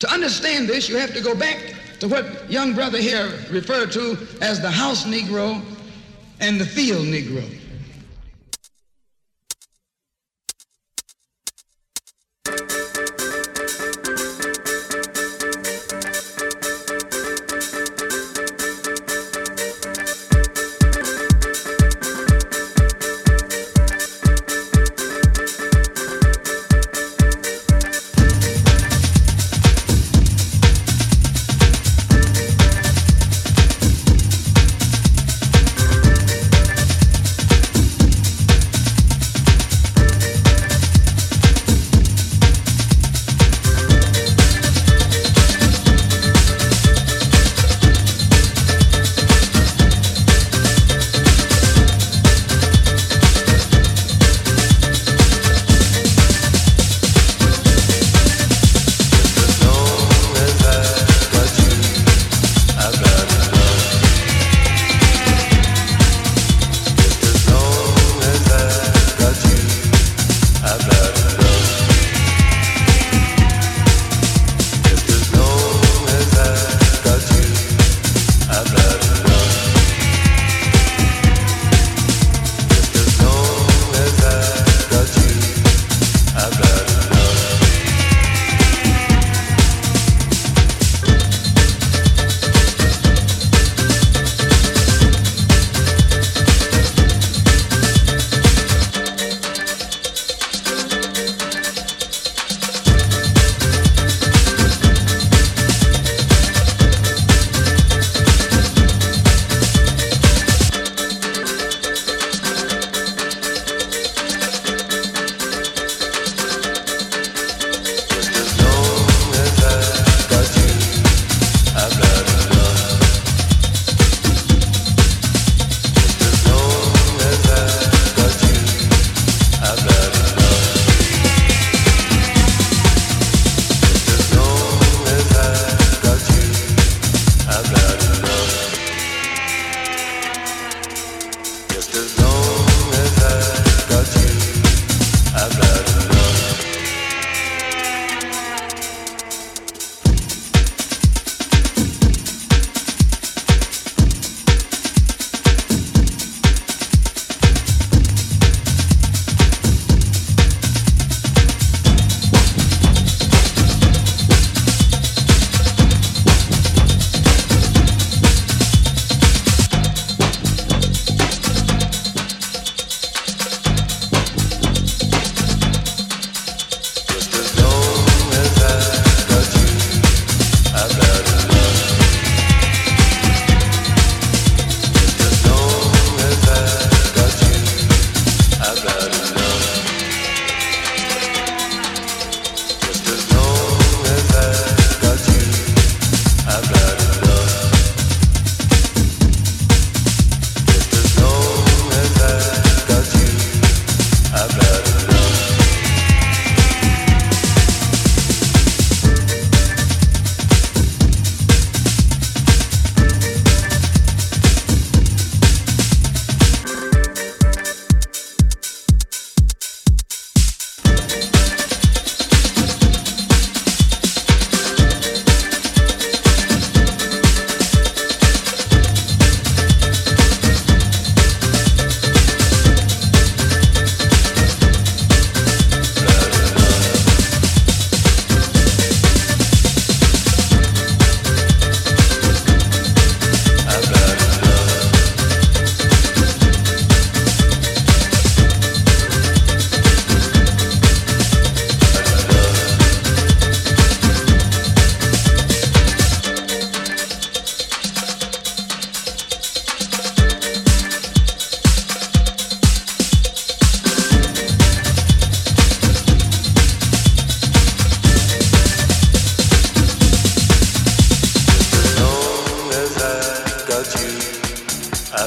To understand this, you have to go back to what young brother here referred to as the house Negro and the field Negro.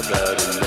about it.